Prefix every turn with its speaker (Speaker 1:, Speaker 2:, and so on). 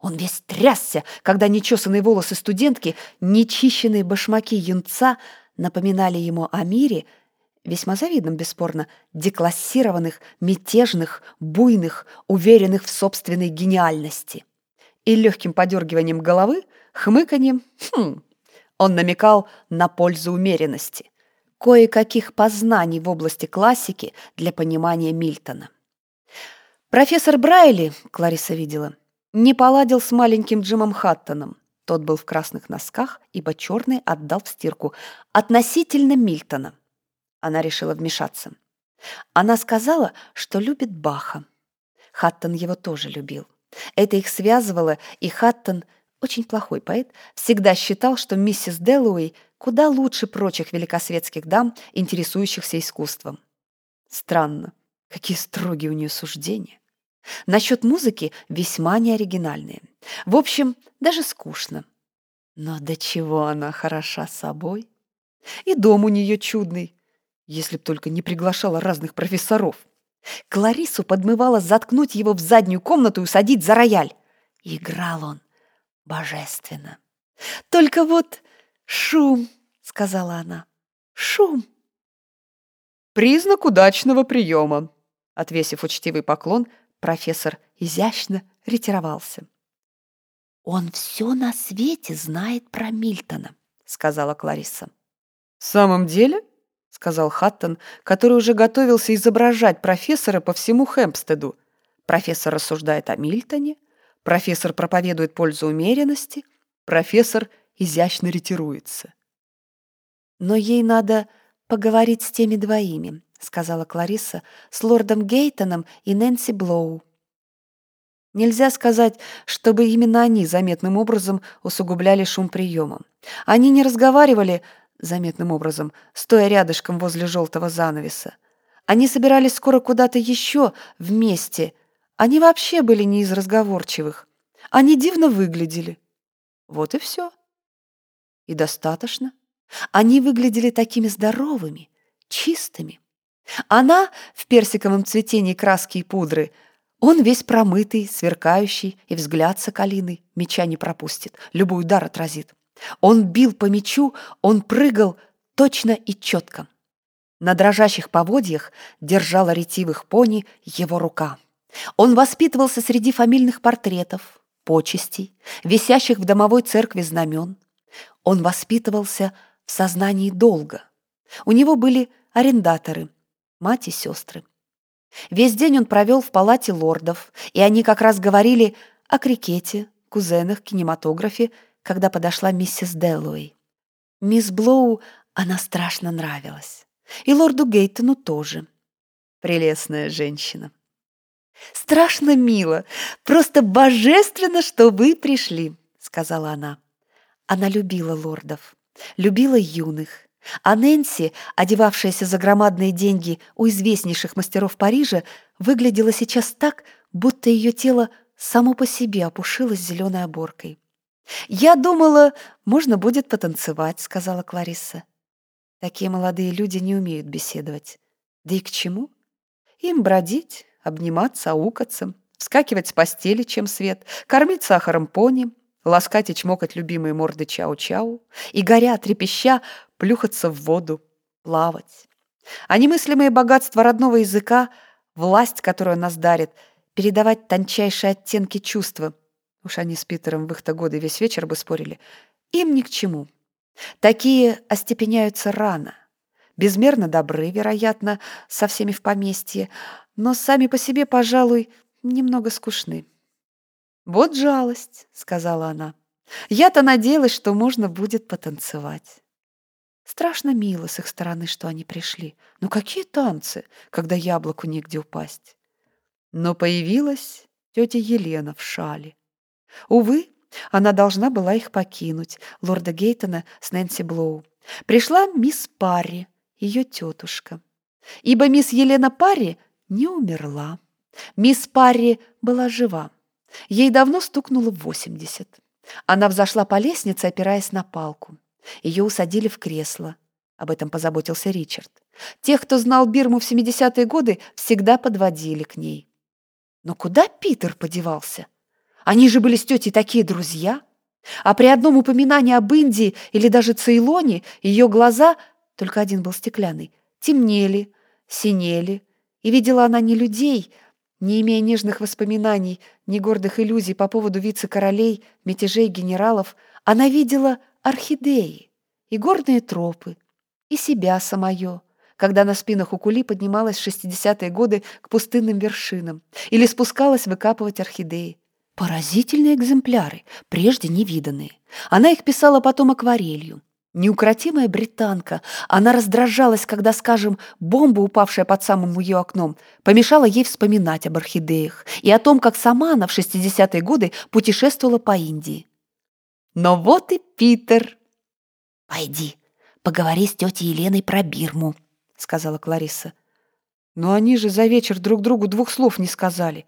Speaker 1: Он весь трясся, когда нечесанные волосы студентки, нечищенные башмаки юнца напоминали ему о мире, весьма завидном, бесспорно, деклассированных, мятежных, буйных, уверенных в собственной гениальности. И легким подергиванием головы, хмыканьем, хм, он намекал на пользу умеренности, кое-каких познаний в области классики для понимания Мильтона. Профессор Брайли, Клариса видела, не поладил с маленьким Джимом Хаттоном. Тот был в красных носках, ибо черный отдал в стирку. Относительно Мильтона. Она решила вмешаться. Она сказала, что любит Баха. Хаттон его тоже любил. Это их связывало, и Хаттон, очень плохой поэт, всегда считал, что миссис Дэллоуэй куда лучше прочих великосветских дам, интересующихся искусством. Странно, какие строгие у нее суждения. Насчет музыки весьма неоригинальные. В общем, даже скучно. Но до чего она хороша собой? И дом у нее чудный, если б только не приглашала разных профессоров. Кларису подмывала заткнуть его в заднюю комнату и садить за рояль. Играл он божественно. «Только вот шум», — сказала она, — «шум».
Speaker 2: «Признак удачного приема», — отвесив учтивый поклон,
Speaker 1: профессор изящно ретировался. «Он все на свете знает про Мильтона», — сказала Клариса.
Speaker 2: «В самом деле?» — сказал Хаттон, который уже готовился изображать профессора по всему Хэмпстеду. Профессор рассуждает о Мильтоне, профессор проповедует пользу умеренности, профессор изящно ретируется.
Speaker 1: «Но ей надо поговорить с теми двоими», — сказала Клариса, «с лордом Гейтоном и Нэнси Блоу». Нельзя сказать, чтобы именно они заметным образом усугубляли шум приема. Они не разговаривали заметным образом, стоя рядышком возле желтого занавеса. Они собирались скоро куда-то еще вместе. Они вообще были не из разговорчивых. Они дивно выглядели. Вот и все. И достаточно. Они выглядели такими здоровыми, чистыми. Она в персиковом цветении краски и пудры. Он весь промытый, сверкающий, и взгляд соколиный. Меча не пропустит, любой удар отразит. Он бил по мечу, он прыгал точно и четко. На дрожащих поводьях держала ретивых пони его рука. Он воспитывался среди фамильных портретов, почестей, висящих в домовой церкви знамен. Он воспитывался в сознании долга. У него были арендаторы – мать и сестры. Весь день он провел в палате лордов, и они как раз говорили о крикете, кузенах, кинематографе, когда подошла миссис Дэллоуэй. Мисс Блоу она страшно нравилась. И лорду Гейтону тоже. Прелестная женщина. «Страшно мило, просто божественно, что вы пришли», — сказала она. Она любила лордов, любила юных, а Нэнси, одевавшаяся за громадные деньги у известнейших мастеров Парижа, выглядела сейчас так, будто ее тело само по себе опушилось зеленой оборкой. «Я думала, можно будет потанцевать», — сказала Кларисса. Такие молодые люди не умеют беседовать. Да и к чему? Им бродить, обниматься, аукаться, вскакивать с постели, чем свет, кормить сахаром пони, ласкать и чмокать любимые морды чау-чау и, горя, трепеща, плюхаться в воду, плавать. А немыслимые богатства родного языка, власть, которую нас дарит, передавать тончайшие оттенки чувства. Уж они с Питером в их-то годы весь вечер бы спорили. Им ни к чему. Такие остепеняются рано. Безмерно добры, вероятно, со всеми в поместье, но сами по себе, пожалуй, немного скучны. «Вот жалость», — сказала она. «Я-то надеялась, что можно будет потанцевать». Страшно мило с их стороны, что они пришли. Но какие танцы, когда яблоку негде упасть? Но появилась тетя Елена в шале. Увы, она должна была их покинуть, лорда Гейтона с Нэнси Блоу. Пришла мисс Парри, ее тетушка. Ибо мисс Елена Парри не умерла. Мисс Парри была жива. Ей давно стукнуло восемьдесят. Она взошла по лестнице, опираясь на палку. Ее усадили в кресло. Об этом позаботился Ричард. Тех, кто знал Бирму в 70-е годы, всегда подводили к ней. Но куда Питер подевался? Они же были с тетей такие друзья. А при одном упоминании об Индии или даже Цейлоне ее глаза, только один был стеклянный, темнели, синели. И видела она не людей, не имея нежных воспоминаний, ни гордых иллюзий по поводу вице-королей, мятежей генералов, она видела орхидеи и горные тропы, и себя самое, когда на спинах у кули поднималась в 60-е годы к пустынным вершинам или спускалась выкапывать орхидеи. Поразительные экземпляры, прежде невиданные. Она их писала потом акварелью. Неукротимая британка, она раздражалась, когда, скажем, бомба, упавшая под самым ее окном, помешала ей вспоминать об орхидеях и о том, как сама она в 60-е годы путешествовала по Индии. Но вот и Питер. «Пойди, поговори с тетей Еленой про Бирму», — сказала Клариса.
Speaker 2: «Но они же за вечер друг другу двух слов не сказали»,